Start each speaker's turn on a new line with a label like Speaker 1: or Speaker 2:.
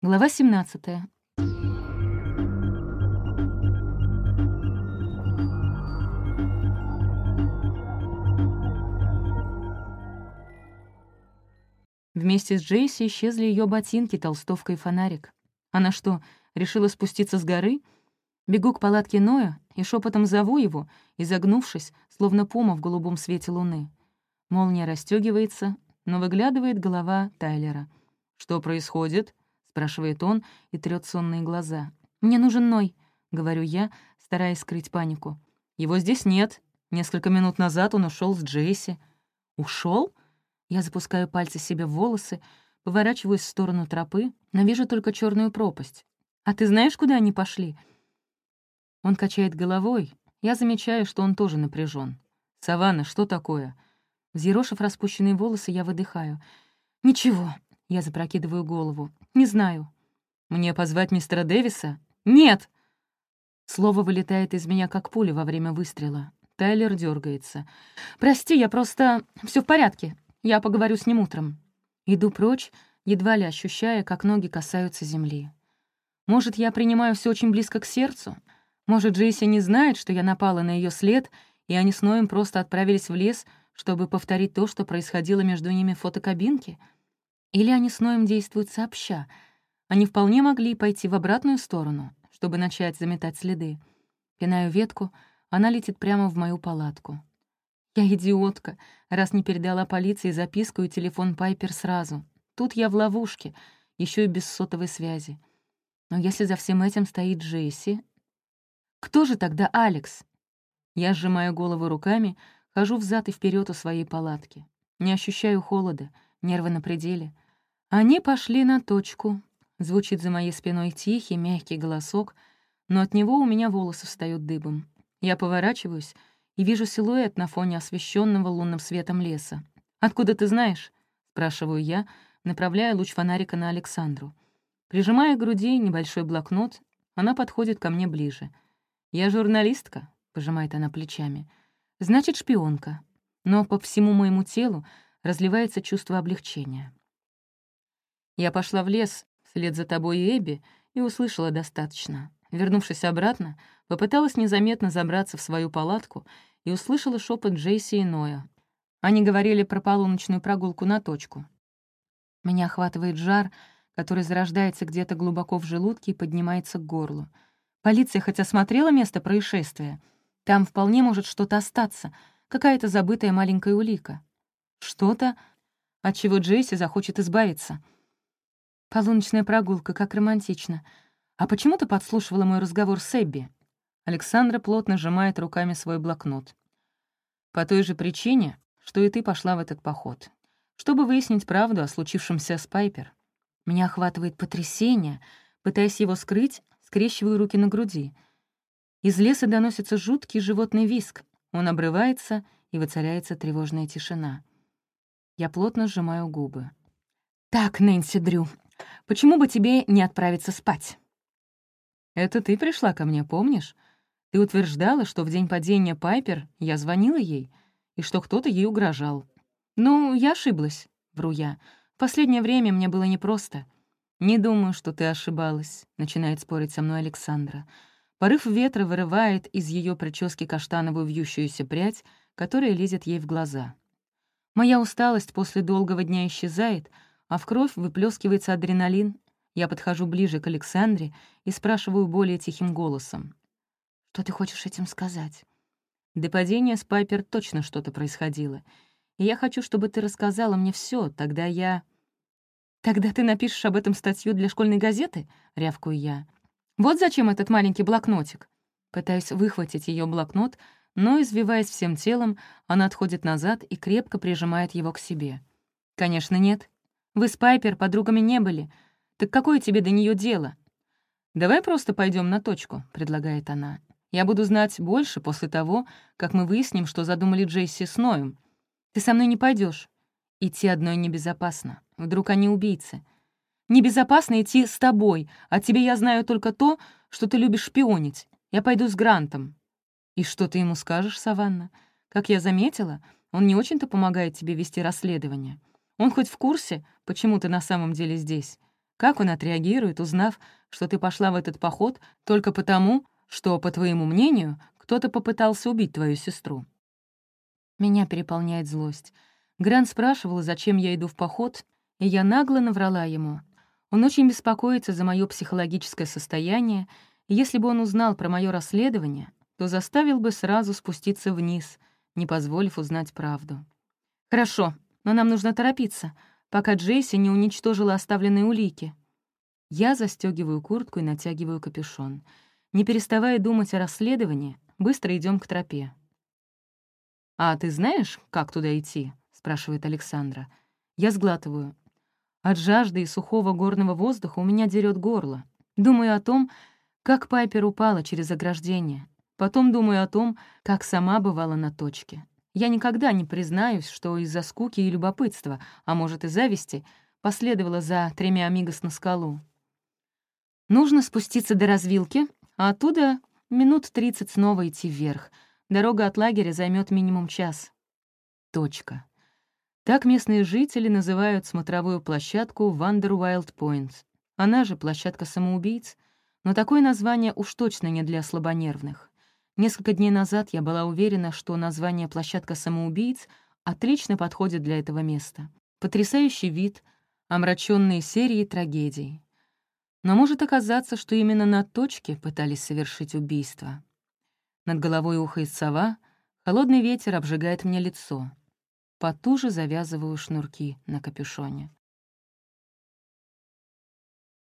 Speaker 1: Глава 17. Вместе с Джейси исчезли ее ботинки, толстовка и фонарик. Она что, решила спуститься с горы? Бегу к палатке Ноя и шепотом зову его, изогнувшись, словно пома в голубом свете луны. Молния расстегивается, но выглядывает голова Тайлера. «Что происходит?» — спрашивает он и трёт сонные глаза. «Мне нужен Ной», — говорю я, стараясь скрыть панику. «Его здесь нет. Несколько минут назад он ушел с Джейси». Ушел? Я запускаю пальцы себе в волосы, поворачиваюсь в сторону тропы, но вижу только черную пропасть. «А ты знаешь, куда они пошли?» Он качает головой. Я замечаю, что он тоже напряжен. «Саванна, что такое?» Взъерошив распущенные волосы, я выдыхаю. «Ничего». Я запрокидываю голову. Не знаю. Мне позвать мистера Дэвиса? Нет! Слово вылетает из меня, как пуля во время выстрела. Тайлер дергается. «Прости, я просто... все в порядке. Я поговорю с ним утром». Иду прочь, едва ли ощущая, как ноги касаются земли. Может, я принимаю все очень близко к сердцу? Может, Джейси не знает, что я напала на ее след, и они с Ноем просто отправились в лес, чтобы повторить то, что происходило между ними в фотокабинке — или они с Ноем действуют сообща. Они вполне могли пойти в обратную сторону, чтобы начать заметать следы. Пинаю ветку, она летит прямо в мою палатку. Я идиотка, раз не передала полиции записку и телефон Пайпер сразу. Тут я в ловушке, еще и без сотовой связи. Но если за всем этим стоит Джесси... Кто же тогда Алекс? Я сжимаю голову руками, хожу взад и вперед у своей палатки. Не ощущаю холода — Нервы на пределе. Они пошли на точку. Звучит за моей спиной тихий, мягкий голосок, но от него у меня волосы встают дыбом. Я поворачиваюсь и вижу силуэт на фоне освещенного лунным светом леса. «Откуда ты знаешь?» — спрашиваю я, направляя луч фонарика на Александру. Прижимая к груди небольшой блокнот, она подходит ко мне ближе. «Я журналистка», — пожимает она плечами. «Значит, шпионка. Но по всему моему телу разливается чувство облегчения. Я пошла в лес вслед за тобой и Эбби и услышала достаточно. Вернувшись обратно, попыталась незаметно забраться в свою палатку и услышала шепот Джейси и Ноя. Они говорили про полуночную прогулку на точку. Меня охватывает жар, который зарождается где-то глубоко в желудке и поднимается к горлу. Полиция хоть осмотрела место происшествия, там вполне может что-то остаться, какая-то забытая маленькая улика что-то, от чего Джейси захочет избавиться. Полуночная прогулка, как романтично. А почему ты подслушивала мой разговор с Эбби? Александра плотно сжимает руками свой блокнот. По той же причине, что и ты пошла в этот поход. Чтобы выяснить правду о случившемся с Пайпер. Меня охватывает потрясение. Пытаясь его скрыть, скрещиваю руки на груди. Из леса доносится жуткий животный виск. Он обрывается, и воцаряется тревожная тишина. Я плотно сжимаю губы. «Так, Нэнси Дрю, почему бы тебе не отправиться спать?» «Это ты пришла ко мне, помнишь? Ты утверждала, что в день падения Пайпер я звонила ей, и что кто-то ей угрожал. Ну, я ошиблась, вру я. В последнее время мне было непросто. Не думаю, что ты ошибалась», — начинает спорить со мной Александра. Порыв ветра вырывает из ее прически каштановую вьющуюся прядь, которая лезет ей в глаза. Моя усталость после долгого дня исчезает, а в кровь выплескивается адреналин. Я подхожу ближе к Александре и спрашиваю более тихим голосом. «Что ты хочешь этим сказать?» До падения с Пайпер точно что-то происходило. И я хочу, чтобы ты рассказала мне все, тогда я... «Тогда ты напишешь об этом статью для школьной газеты?» — рявкую я. «Вот зачем этот маленький блокнотик?» Пытаюсь выхватить ее блокнот, но, извиваясь всем телом, она отходит назад и крепко прижимает его к себе. «Конечно, нет. Вы с Пайпер подругами не были. Так какое тебе до нее дело?» «Давай просто пойдем на точку», — предлагает она. «Я буду знать больше после того, как мы выясним, что задумали Джейси с Ноем. Ты со мной не пойдешь. Идти одной небезопасно. Вдруг они убийцы. Небезопасно идти с тобой, а тебе я знаю только то, что ты любишь шпионить. Я пойду с Грантом». И что ты ему скажешь, Саванна? Как я заметила, он не очень-то помогает тебе вести расследование. Он хоть в курсе, почему ты на самом деле здесь? Как он отреагирует, узнав, что ты пошла в этот поход только потому, что, по твоему мнению, кто-то попытался убить твою сестру? Меня переполняет злость. Гран спрашивал, зачем я иду в поход, и я нагло наврала ему. Он очень беспокоится за мое психологическое состояние, и если бы он узнал про мое расследование, то заставил бы сразу спуститься вниз, не позволив узнать правду. «Хорошо, но нам нужно торопиться, пока Джейси не уничтожила оставленные улики». Я застегиваю куртку и натягиваю капюшон. Не переставая думать о расследовании, быстро идем к тропе. «А ты знаешь, как туда идти?» — спрашивает Александра. Я сглатываю. От жажды и сухого горного воздуха у меня дерет горло. Думаю о том, как Пайпер упала через ограждение, Потом думаю о том, как сама бывала на точке. Я никогда не признаюсь, что из-за скуки и любопытства, а может и зависти, последовала за тремя амигос на скалу. Нужно спуститься до развилки, а оттуда минут тридцать снова идти вверх. Дорога от лагеря займет минимум час. Точка. Так местные жители называют смотровую площадку Вандер Уайлд Пойнт. Она же площадка самоубийц, но такое название уж точно не для слабонервных. Несколько дней назад я была уверена, что название «Площадка самоубийц» отлично подходит для этого места. Потрясающий вид, омраченные серии трагедий. Но может оказаться, что именно на точке пытались совершить убийство. Над головой ухает сова, холодный ветер обжигает мне лицо. Потуже завязываю шнурки на капюшоне.